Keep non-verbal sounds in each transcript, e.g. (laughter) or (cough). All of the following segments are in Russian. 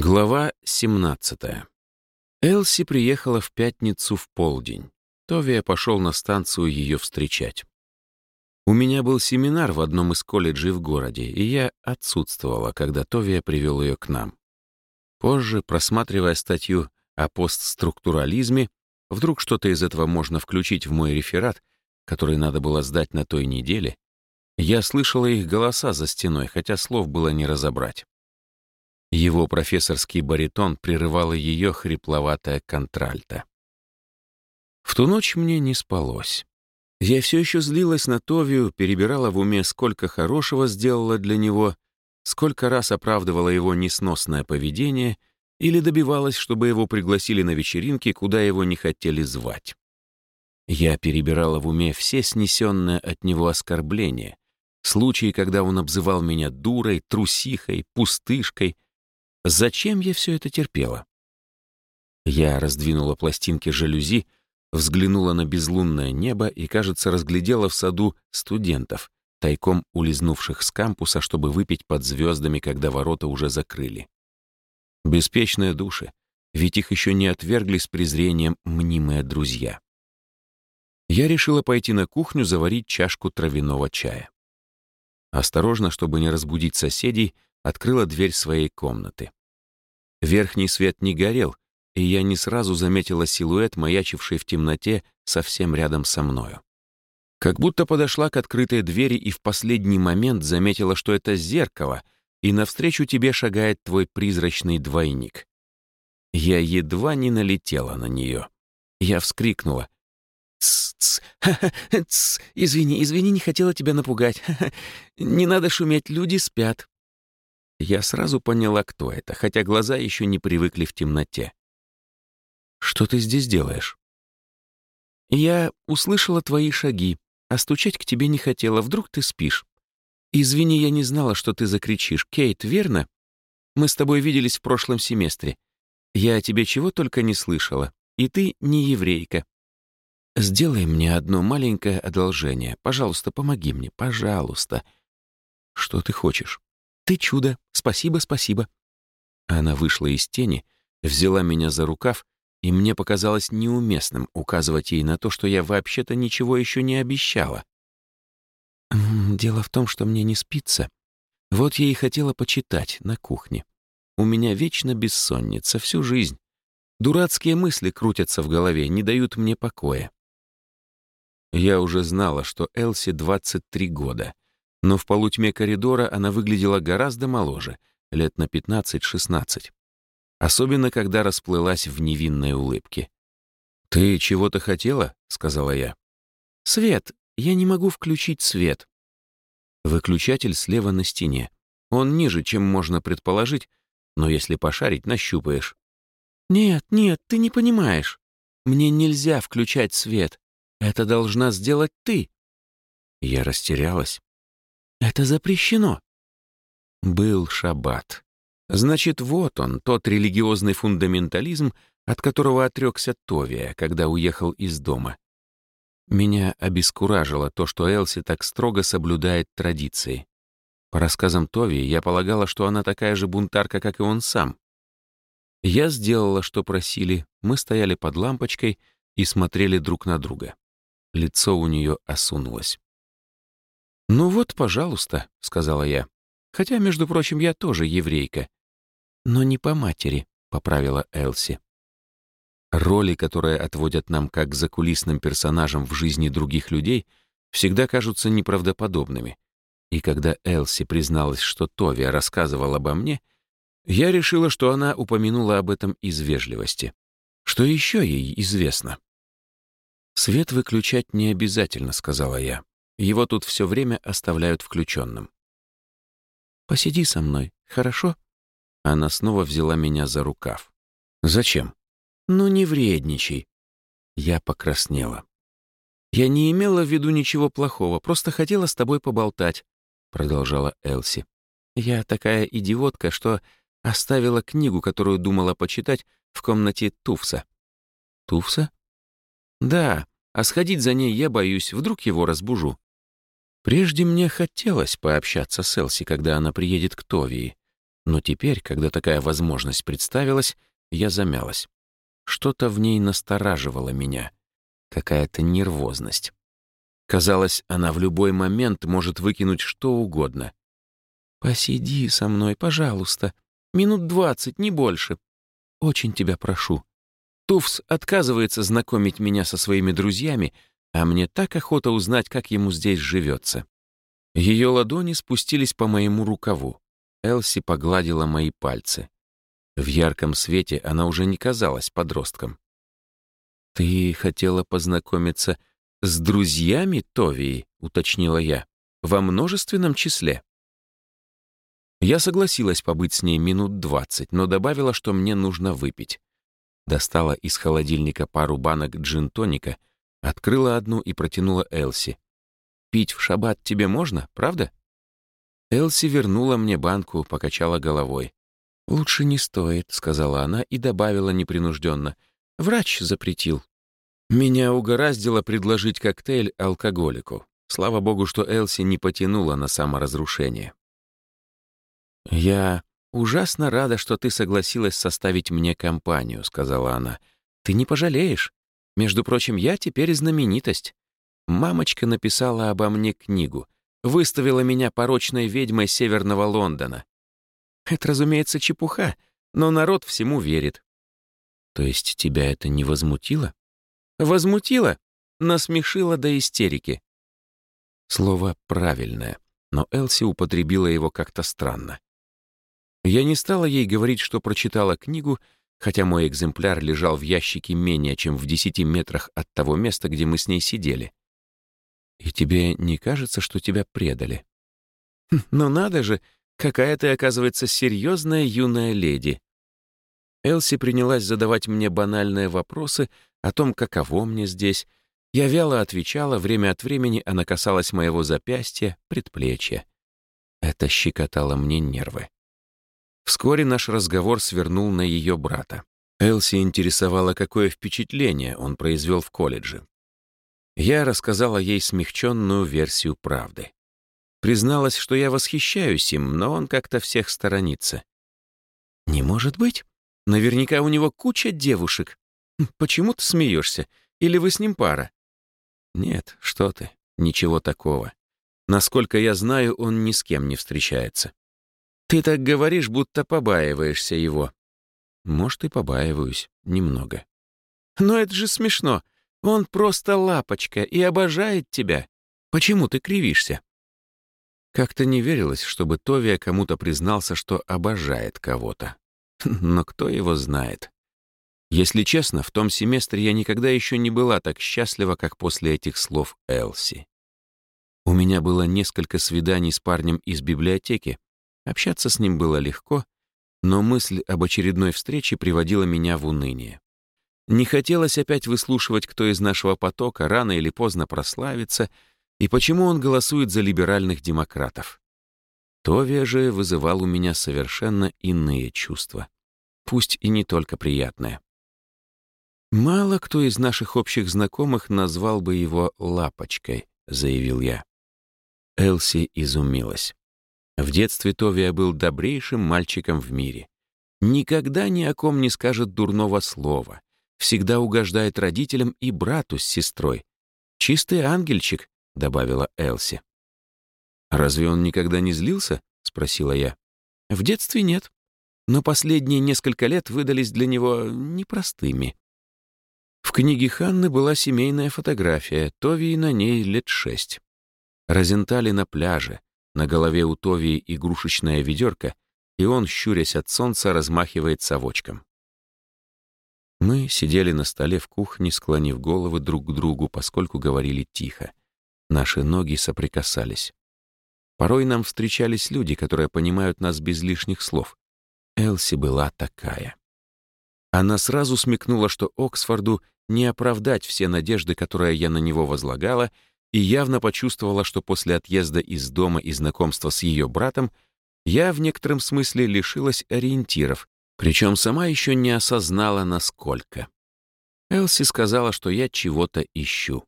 Глава 17. Элси приехала в пятницу в полдень. Товия пошел на станцию ее встречать. У меня был семинар в одном из колледжей в городе, и я отсутствовала, когда Товия привел ее к нам. Позже, просматривая статью о постструктурализме, вдруг что-то из этого можно включить в мой реферат, который надо было сдать на той неделе, я слышала их голоса за стеной, хотя слов было не разобрать. Его профессорский баритон прерывала ее хрипловатая контральта. В ту ночь мне не спалось. Я все еще злилась на Товию, перебирала в уме, сколько хорошего сделала для него, сколько раз оправдывала его несносное поведение или добивалась, чтобы его пригласили на вечеринки, куда его не хотели звать. Я перебирала в уме все снесенные от него оскорбления, случаи, когда он обзывал меня дурой, трусихой, пустышкой — Зачем я все это терпела? Я раздвинула пластинки жалюзи, взглянула на безлунное небо и, кажется, разглядела в саду студентов, тайком улизнувших с кампуса, чтобы выпить под звездами, когда ворота уже закрыли. Беспечные души, ведь их еще не отвергли с презрением мнимые друзья. Я решила пойти на кухню заварить чашку травяного чая. Осторожно, чтобы не разбудить соседей, открыла дверь своей комнаты. Верхний свет не горел, и я не сразу заметила силуэт, маячивший в темноте совсем рядом со мною. Как будто подошла к открытой двери и в последний момент заметила, что это зеркало, и навстречу тебе шагает твой призрачный двойник. Я едва не налетела на нее. Я вскрикнула. «Тс-тс, тс, (laughs) извини, извини, не хотела тебя напугать. (laughs) Не надо шуметь, люди спят». Я сразу поняла, кто это, хотя глаза еще не привыкли в темноте. «Что ты здесь делаешь?» «Я услышала твои шаги, а стучать к тебе не хотела. Вдруг ты спишь? Извини, я не знала, что ты закричишь. Кейт, верно? Мы с тобой виделись в прошлом семестре. Я о тебе чего только не слышала. И ты не еврейка. Сделай мне одно маленькое одолжение. Пожалуйста, помоги мне. Пожалуйста. Что ты хочешь? «Ты чудо! Спасибо, спасибо!» Она вышла из тени, взяла меня за рукав, и мне показалось неуместным указывать ей на то, что я вообще-то ничего еще не обещала. «Дело в том, что мне не спится. Вот я и хотела почитать на кухне. У меня вечно бессонница всю жизнь. Дурацкие мысли крутятся в голове, не дают мне покоя». Я уже знала, что Элси 23 года — но в полутьме коридора она выглядела гораздо моложе, лет на 15-16. Особенно, когда расплылась в невинной улыбке. «Ты чего-то хотела?» — сказала я. «Свет! Я не могу включить свет». Выключатель слева на стене. Он ниже, чем можно предположить, но если пошарить, нащупаешь. «Нет, нет, ты не понимаешь. Мне нельзя включать свет. Это должна сделать ты». Я растерялась. Это запрещено. Был шаббат. Значит, вот он, тот религиозный фундаментализм, от которого отрекся Товия, когда уехал из дома. Меня обескуражило то, что Элси так строго соблюдает традиции. По рассказам Тови, я полагала, что она такая же бунтарка, как и он сам. Я сделала, что просили, мы стояли под лампочкой и смотрели друг на друга. Лицо у нее осунулось. «Ну вот, пожалуйста», — сказала я. «Хотя, между прочим, я тоже еврейка». «Но не по матери», — поправила Элси. Роли, которые отводят нам как закулисным персонажам в жизни других людей, всегда кажутся неправдоподобными. И когда Элси призналась, что Товия рассказывал обо мне, я решила, что она упомянула об этом из вежливости. Что еще ей известно? «Свет выключать не обязательно», — сказала я. Его тут все время оставляют включенным. «Посиди со мной, хорошо?» Она снова взяла меня за рукав. «Зачем?» «Ну, не вредничай». Я покраснела. «Я не имела в виду ничего плохого, просто хотела с тобой поболтать», — продолжала Элси. «Я такая идиотка, что оставила книгу, которую думала почитать, в комнате Туфса». «Туфса?» «Да, а сходить за ней я боюсь, вдруг его разбужу». Прежде мне хотелось пообщаться с Элси, когда она приедет к Товии, Но теперь, когда такая возможность представилась, я замялась. Что-то в ней настораживало меня. Какая-то нервозность. Казалось, она в любой момент может выкинуть что угодно. «Посиди со мной, пожалуйста. Минут двадцать, не больше. Очень тебя прошу. Туфс отказывается знакомить меня со своими друзьями, а мне так охота узнать, как ему здесь живется». Ее ладони спустились по моему рукаву. Элси погладила мои пальцы. В ярком свете она уже не казалась подростком. «Ты хотела познакомиться с друзьями Товии?» — уточнила я. «Во множественном числе?» Я согласилась побыть с ней минут двадцать, но добавила, что мне нужно выпить. Достала из холодильника пару банок джин-тоника, открыла одну и протянула Элси. «Пить в шаббат тебе можно, правда?» Элси вернула мне банку, покачала головой. «Лучше не стоит», — сказала она и добавила непринужденно. «Врач запретил». Меня угораздило предложить коктейль алкоголику. Слава богу, что Элси не потянула на саморазрушение. «Я ужасно рада, что ты согласилась составить мне компанию», — сказала она. «Ты не пожалеешь. Между прочим, я теперь знаменитость. Мамочка написала обо мне книгу, выставила меня порочной ведьмой Северного Лондона. Это, разумеется, чепуха, но народ всему верит». «То есть тебя это не возмутило?» «Возмутило? Насмешило до истерики». Слово правильное, но Элси употребила его как-то странно. Я не стала ей говорить, что прочитала книгу, хотя мой экземпляр лежал в ящике менее чем в десяти метрах от того места, где мы с ней сидели. «И тебе не кажется, что тебя предали?» хм, «Ну надо же, какая ты, оказывается, серьезная юная леди!» Элси принялась задавать мне банальные вопросы о том, каково мне здесь. Я вяло отвечала, время от времени она касалась моего запястья, предплечья. Это щекотало мне нервы. Вскоре наш разговор свернул на ее брата. Элси интересовала, какое впечатление он произвел в колледже. Я рассказала ей смягченную версию правды. Призналась, что я восхищаюсь им, но он как-то всех сторонится. «Не может быть. Наверняка у него куча девушек. Хм, почему ты смеешься? Или вы с ним пара?» «Нет, что ты, ничего такого. Насколько я знаю, он ни с кем не встречается. Ты так говоришь, будто побаиваешься его. Может, и побаиваюсь. Немного. Но это же смешно. Он просто лапочка и обожает тебя. Почему ты кривишься? Как-то не верилось, чтобы Товия кому-то признался, что обожает кого-то. (laughs) Но кто его знает? Если честно, в том семестре я никогда еще не была так счастлива, как после этих слов Элси. У меня было несколько свиданий с парнем из библиотеки, Общаться с ним было легко, но мысль об очередной встрече приводила меня в уныние. Не хотелось опять выслушивать, кто из нашего потока рано или поздно прославится и почему он голосует за либеральных демократов. Товия же вызывал у меня совершенно иные чувства, пусть и не только приятные. «Мало кто из наших общих знакомых назвал бы его «лапочкой», — заявил я. Элси изумилась. В детстве Товия был добрейшим мальчиком в мире. Никогда ни о ком не скажет дурного слова. Всегда угождает родителям и брату с сестрой. «Чистый ангельчик», — добавила Элси. «Разве он никогда не злился?» — спросила я. «В детстве нет. Но последние несколько лет выдались для него непростыми». В книге Ханны была семейная фотография, Товии на ней лет шесть. Розентали на пляже, на голове у Товии игрушечная ведерко, и он, щурясь от солнца, размахивает совочком. Мы сидели на столе в кухне, склонив головы друг к другу, поскольку говорили тихо. Наши ноги соприкасались. Порой нам встречались люди, которые понимают нас без лишних слов. Элси была такая. Она сразу смекнула, что Оксфорду не оправдать все надежды, которые я на него возлагала, и явно почувствовала, что после отъезда из дома и знакомства с ее братом я в некотором смысле лишилась ориентиров, причем сама еще не осознала, насколько. Элси сказала, что я чего-то ищу.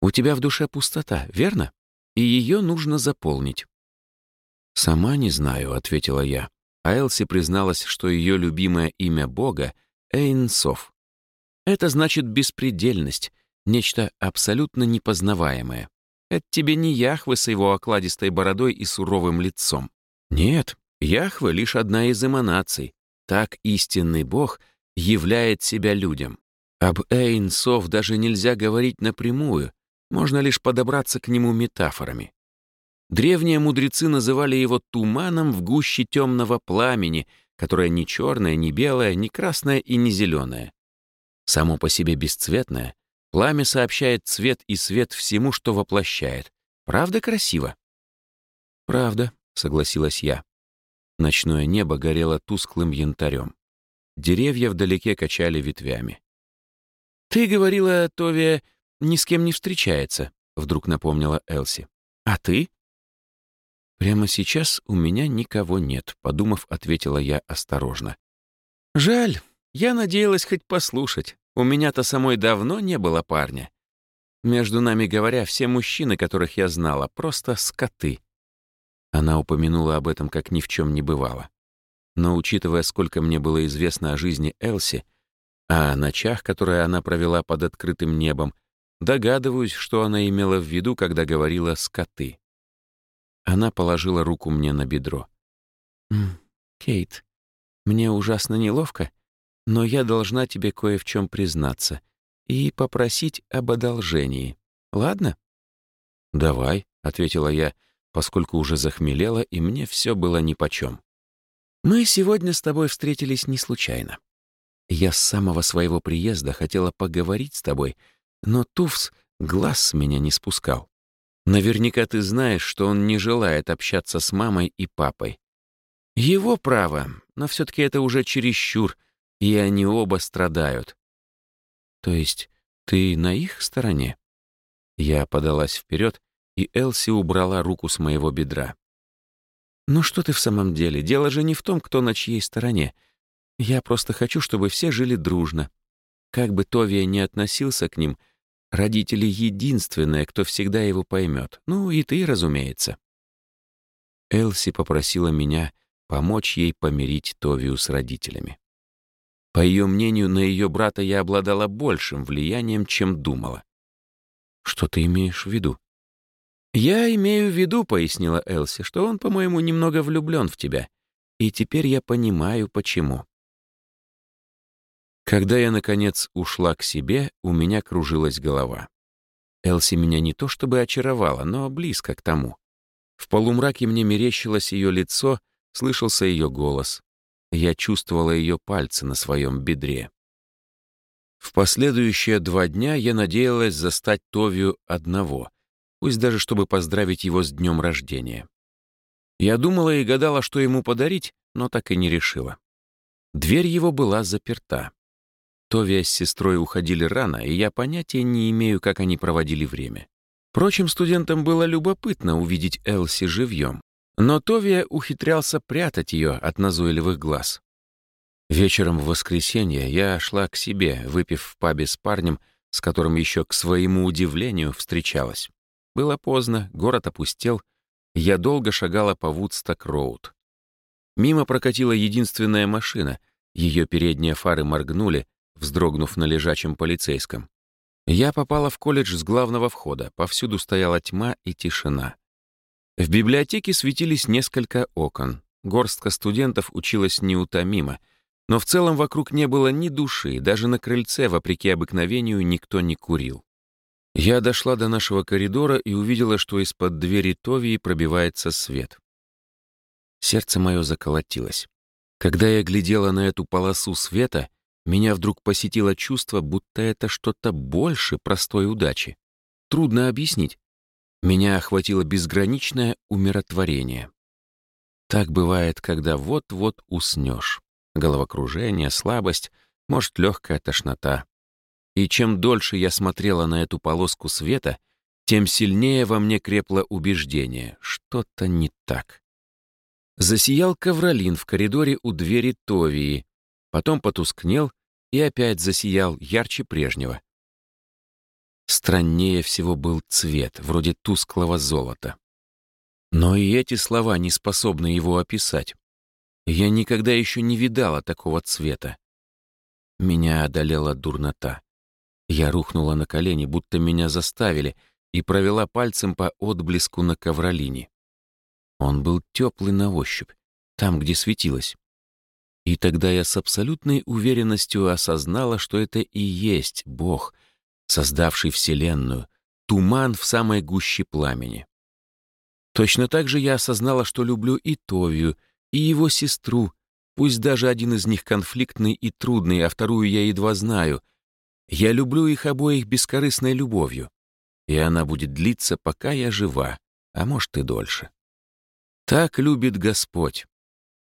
«У тебя в душе пустота, верно? И ее нужно заполнить». «Сама не знаю», — ответила я. А Элси призналась, что ее любимое имя Бога — Эйнсов. Это значит беспредельность, нечто абсолютно непознаваемое. Это тебе не Яхве с его окладистой бородой и суровым лицом. Нет, Яхве — лишь одна из эманаций. Так истинный Бог являет себя людям. Об Эйнсов даже нельзя говорить напрямую, можно лишь подобраться к нему метафорами. Древние мудрецы называли его туманом в гуще темного пламени, которое ни черное, ни белое, ни красное и ни зеленое. Само по себе бесцветное, пламя сообщает цвет и свет всему, что воплощает. Правда красиво? «Правда», — согласилась я. Ночное небо горело тусклым янтарем. Деревья вдалеке качали ветвями. «Ты говорила, Товия ни с кем не встречается», — вдруг напомнила Элси. «А ты?» «Прямо сейчас у меня никого нет», — подумав, ответила я осторожно. «Жаль, я надеялась хоть послушать. У меня-то самой давно не было парня. Между нами говоря, все мужчины, которых я знала, просто скоты». Она упомянула об этом, как ни в чем не бывало. Но учитывая, сколько мне было известно о жизни Элси, а о ночах, которые она провела под открытым небом, догадываюсь, что она имела в виду, когда говорила «скоты». Она положила руку мне на бедро. «Кейт, мне ужасно неловко, но я должна тебе кое в чем признаться и попросить об одолжении. Ладно?» «Давай», — ответила я, поскольку уже захмелела, и мне все было нипочем. «Мы сегодня с тобой встретились не случайно. Я с самого своего приезда хотела поговорить с тобой, но Туфс глаз с меня не спускал. Наверняка ты знаешь, что он не желает общаться с мамой и папой. Его право, но все-таки это уже чересчур, и они оба страдают. То есть ты на их стороне? Я подалась вперед, и Элси убрала руку с моего бедра. «Ну что ты в самом деле? Дело же не в том, кто на чьей стороне. Я просто хочу, чтобы все жили дружно. Как бы Товия не относился к ним — Родители — единственные, кто всегда его поймет. Ну, и ты, разумеется. Элси попросила меня помочь ей помирить Товию с родителями. По ее мнению, на ее брата я обладала большим влиянием, чем думала. «Что ты имеешь в виду?» «Я имею в виду», — пояснила Элси, «что он, по-моему, немного влюблен в тебя. И теперь я понимаю, почему. Когда я, наконец, ушла к себе, у меня кружилась голова. Элси меня не то чтобы очаровала, но близко к тому. В полумраке мне мерещилось ее лицо, слышался ее голос. Я чувствовала ее пальцы на своем бедре. В последующие два дня я надеялась застать Товию одного, пусть даже чтобы поздравить его с днем рождения. Я думала и гадала, что ему подарить, но так и не решила. Дверь его была заперта. Товия с сестрой уходили рано, и я понятия не имею, как они проводили время. Впрочем, студентам было любопытно увидеть Элси живьем, но Товия ухитрялся прятать ее от назойливых глаз. Вечером в воскресенье я шла к себе, выпив в пабе с парнем, с которым еще, к своему удивлению, встречалась. Было поздно, город опустел, я долго шагала по Вудсток-Роуд. Мимо прокатила единственная машина, ее передние фары моргнули, вздрогнув на лежачем полицейском. Я попала в колледж с главного входа, повсюду стояла тьма и тишина. В библиотеке светились несколько окон. Горстка студентов училась неутомимо, но в целом вокруг не было ни души, даже на крыльце, вопреки обыкновению, никто не курил. Я дошла до нашего коридора и увидела, что из-под двери Товии пробивается свет. Сердце мое заколотилось. Когда я глядела на эту полосу света, меня вдруг посетило чувство, будто это что-то больше простой удачи. Трудно объяснить. Меня охватило безграничное умиротворение. Так бывает, когда вот-вот уснешь. Головокружение, слабость, может, легкая тошнота. И чем дольше я смотрела на эту полоску света, тем сильнее во мне крепло убеждение — что-то не так. Засиял ковролин в коридоре у двери Товии, потом потускнел и опять засиял ярче прежнего. Страннее всего был цвет, вроде тусклого золота. Но и эти слова не способны его описать. Я никогда еще не видала такого цвета. Меня одолела дурнота. Я рухнула на колени, будто меня заставили, и провела пальцем по отблеску на ковролине. Он был теплый на ощупь, там, где светилось. И тогда я с абсолютной уверенностью осознала, что это и есть Бог, создавший Вселенную, туман в самой гуще пламени. Точно так же я осознала, что люблю и Товию, и его сестру, пусть даже один из них конфликтный и трудный, а вторую я едва знаю. Я люблю их обоих бескорыстной любовью, и она будет длиться, пока я жива, а может и дольше. Так любит Господь.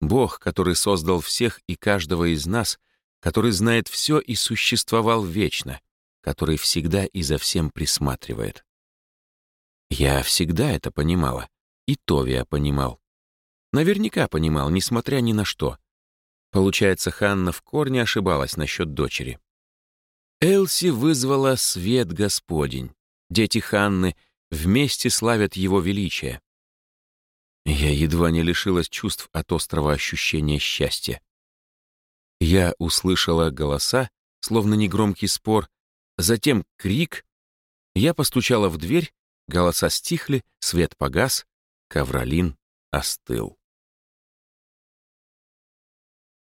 Бог, который создал всех и каждого из нас, который знает все и существовал вечно, который всегда и за всем присматривает. Я всегда это понимала, и Товия понимал. Наверняка понимал, несмотря ни на что. Получается, Ханна в корне ошибалась насчет дочери. Элси вызвала свет Господень. Дети Ханны вместе славят его величие. Я едва не лишилась чувств от острого ощущения счастья. Я услышала голоса, словно негромкий спор, затем крик. Я постучала в дверь, голоса стихли, свет погас, ковролин остыл.